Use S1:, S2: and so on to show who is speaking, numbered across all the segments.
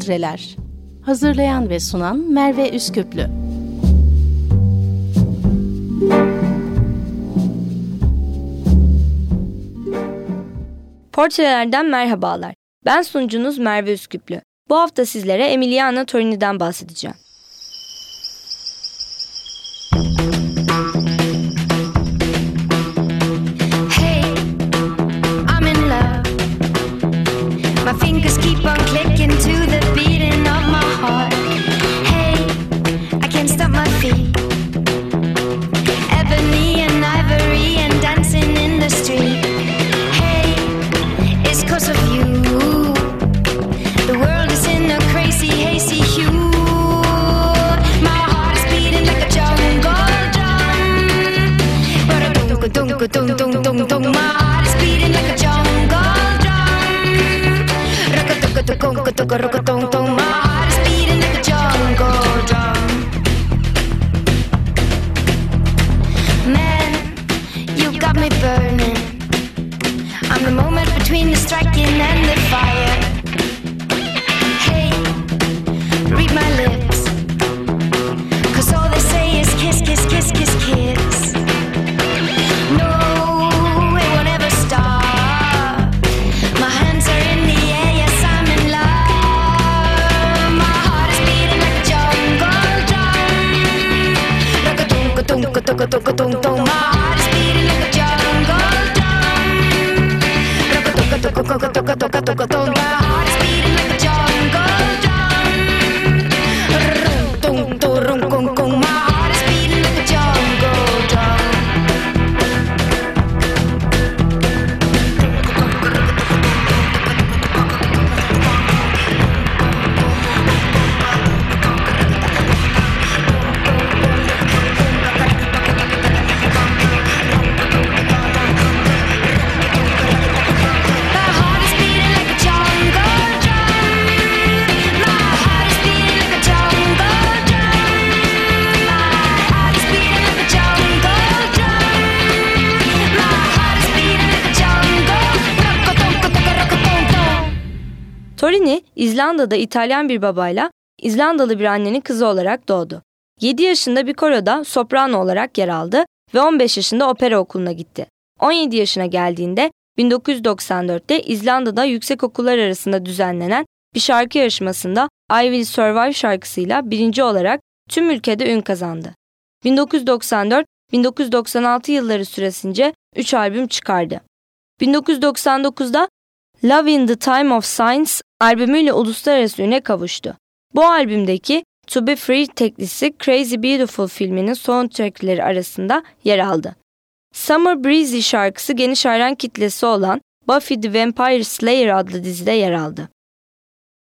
S1: Portreler Hazırlayan ve sunan Merve Üsküplü
S2: Portrelerden merhabalar. Ben sunucunuz Merve Üsküplü. Bu hafta sizlere Emiliana Torini'den bahsedeceğim. Torini, İzlanda'da İtalyan bir babayla İzlandalı bir annenin kızı olarak doğdu. 7 yaşında bir koroda soprano olarak yer aldı ve 15 yaşında opera okuluna gitti. 17 yaşına geldiğinde 1994'te İzlanda'da yüksek okullar arasında düzenlenen bir şarkı yarışmasında I Will Survive şarkısıyla birinci olarak tüm ülkede ün kazandı. 1994-1996 yılları süresince 3 albüm çıkardı. 1999'da Love in the Time of Science albümüyle uluslararası üne kavuştu. Bu albümdeki To Be Free teklisi Crazy Beautiful filminin soundtrackleri arasında yer aldı. Summer Breezy şarkısı geniş hayran kitlesi olan Buffy the Vampire Slayer adlı dizide yer aldı.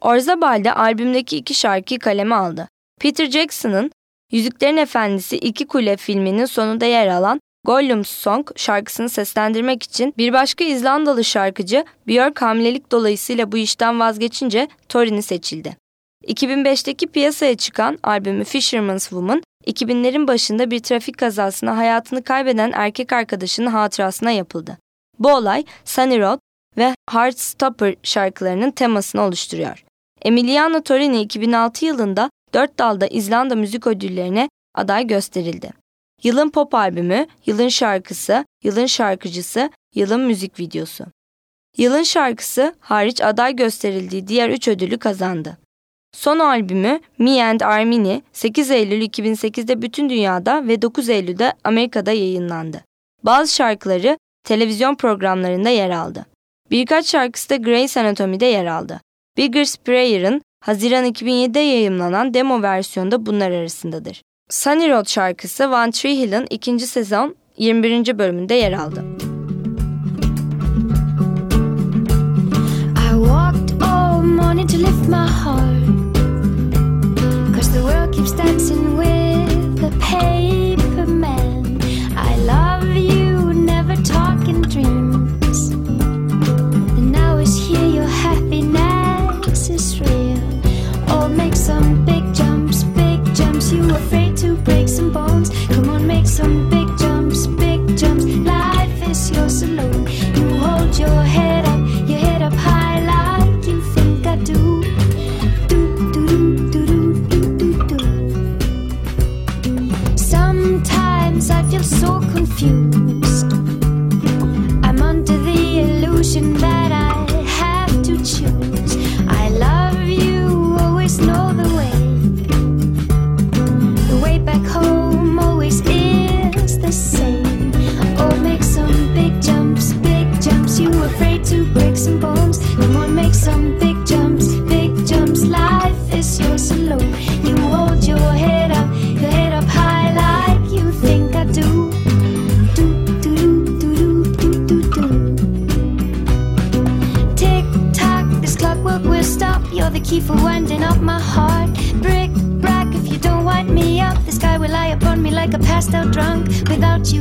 S2: Orzabal de albümdeki iki şarkıyı kaleme aldı. Peter Jackson'ın Yüzüklerin Efendisi İki Kule filminin sonunda yer alan Gollum Song şarkısını seslendirmek için bir başka İzlandalı şarkıcı Björk hamilelik dolayısıyla bu işten vazgeçince Torini seçildi. 2005'teki piyasaya çıkan albümü Fisherman's Woman, 2000'lerin başında bir trafik kazasında hayatını kaybeden erkek arkadaşının hatırasına yapıldı. Bu olay Sunny Road ve Heartstopper şarkılarının temasını oluşturuyor. Emiliano Torini 2006 yılında dört dalda İzlanda müzik ödüllerine aday gösterildi. Yılın pop albümü, yılın şarkısı, yılın şarkıcısı, yılın müzik videosu. Yılın şarkısı hariç aday gösterildiği diğer üç ödülü kazandı. Son albümü Me and Armini 8 Eylül 2008'de bütün dünyada ve 9 Eylül'de Amerika'da yayınlandı. Bazı şarkıları televizyon programlarında yer aldı. Birkaç şarkısı da Grey's Anatomy'de yer aldı. Bigger Sprayer'ın Haziran 2007'de yayımlanan demo versiyonda bunlar arasındadır. Sunny Road şarkısı One Tree Hill'ın ikinci sezon 21. bölümünde yer aldı. I walked all morning to lift my heart Cause the world keeps dancing with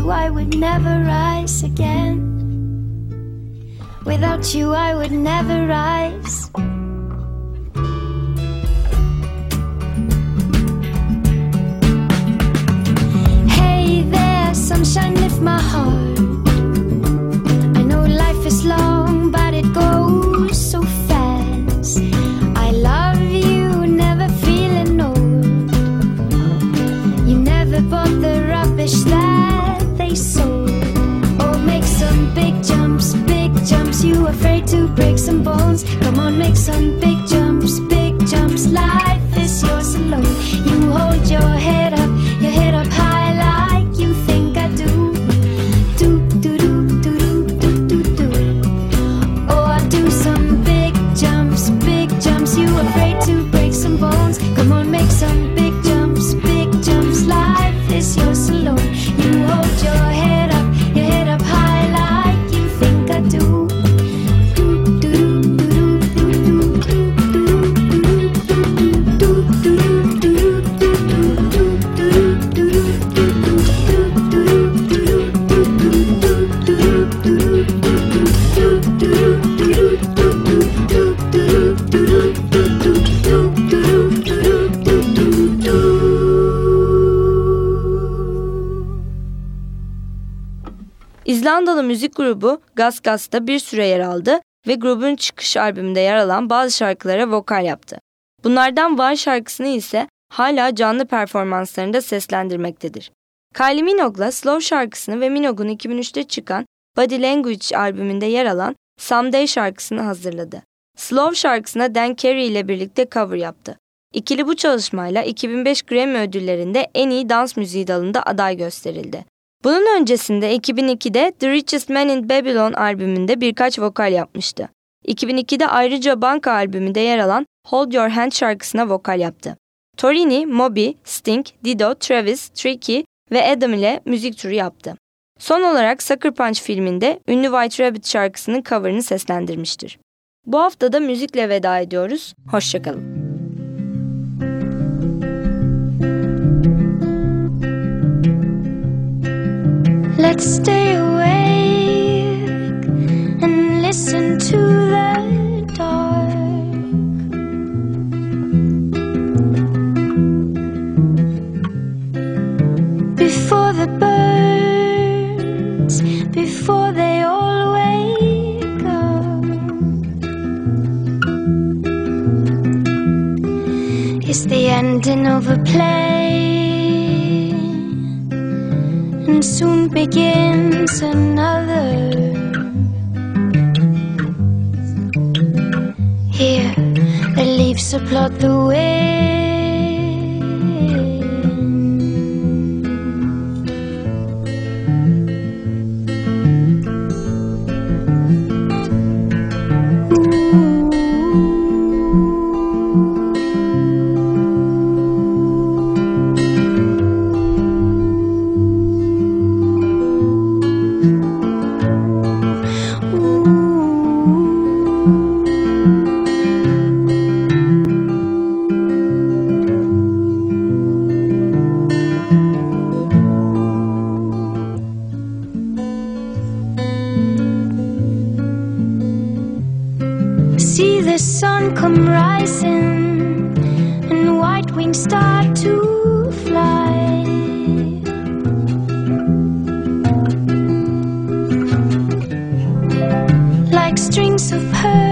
S2: you, I
S3: would never rise again. Without you, I would never rise. Bones? Come on, make some big jumps, big jumps. Life is yours alone. You hold your head
S2: müzik grubu Gas Gas'ta bir süre yer aldı ve grubun çıkış albümünde yer alan bazı şarkılara vokal yaptı. Bunlardan Van şarkısını ise hala canlı performanslarında seslendirmektedir. Kylie Minogue'la Slow şarkısını ve Minogue'un 2003'te çıkan Body Language albümünde yer alan Someday şarkısını hazırladı. Slow şarkısına Dan Carey ile birlikte cover yaptı. İkili bu çalışmayla 2005 Grammy ödüllerinde en iyi dans müziği dalında aday gösterildi. Bunun öncesinde 2002'de The Richest Man in Babylon albümünde birkaç vokal yapmıştı. 2002'de ayrıca Banka albümünde yer alan Hold Your Hand şarkısına vokal yaptı. Torini, Moby, Sting, Dido, Travis, Tricky ve Adam ile müzik turu yaptı. Son olarak Sucker Punch filminde ünlü White Rabbit şarkısının coverını seslendirmiştir. Bu hafta da müzikle veda ediyoruz. Hoşçakalın.
S3: Let's stay awake and listen to the dark. Before the birds, before they all wake up. It's the ending of a play soon begins another. Here, the leaves applaud the wind. Wings start to fly. Like strings of pearls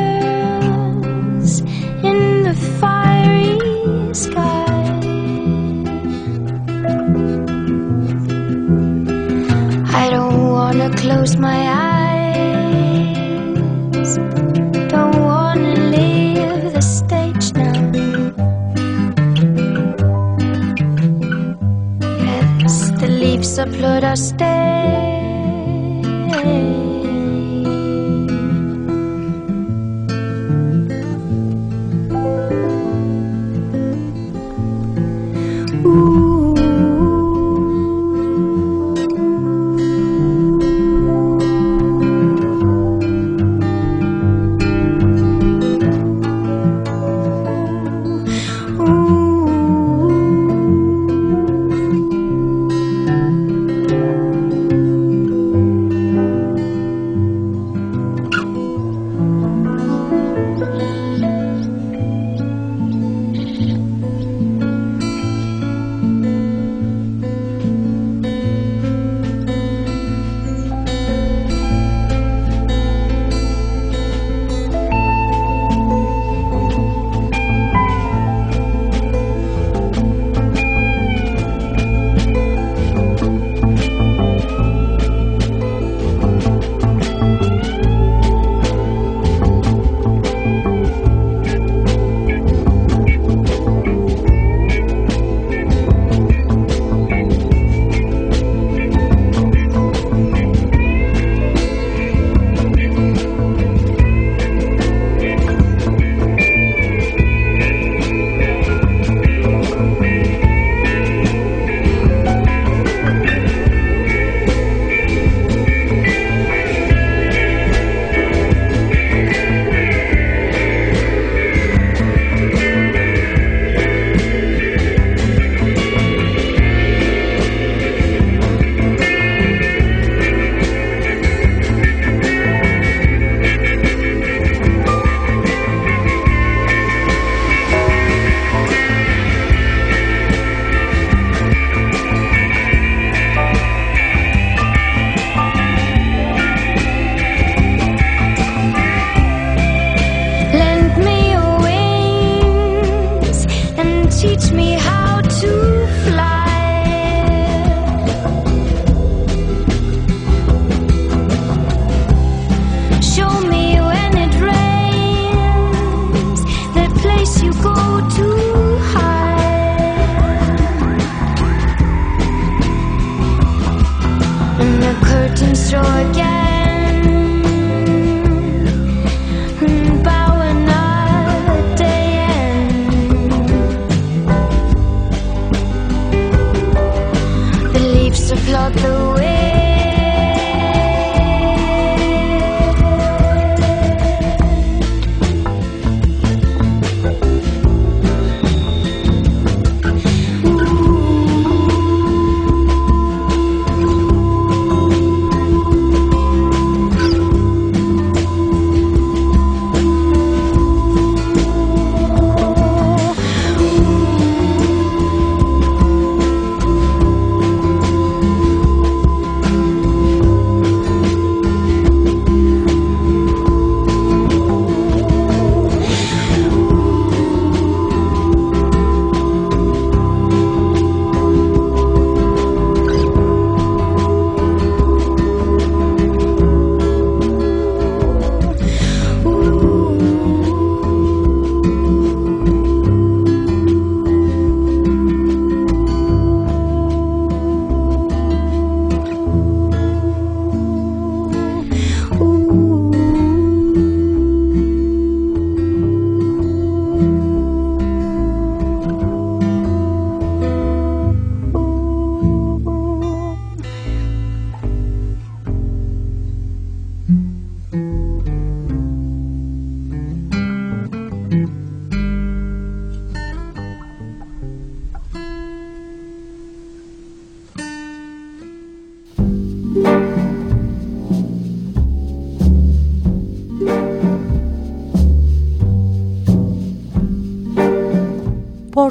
S3: ça pleut la. the blue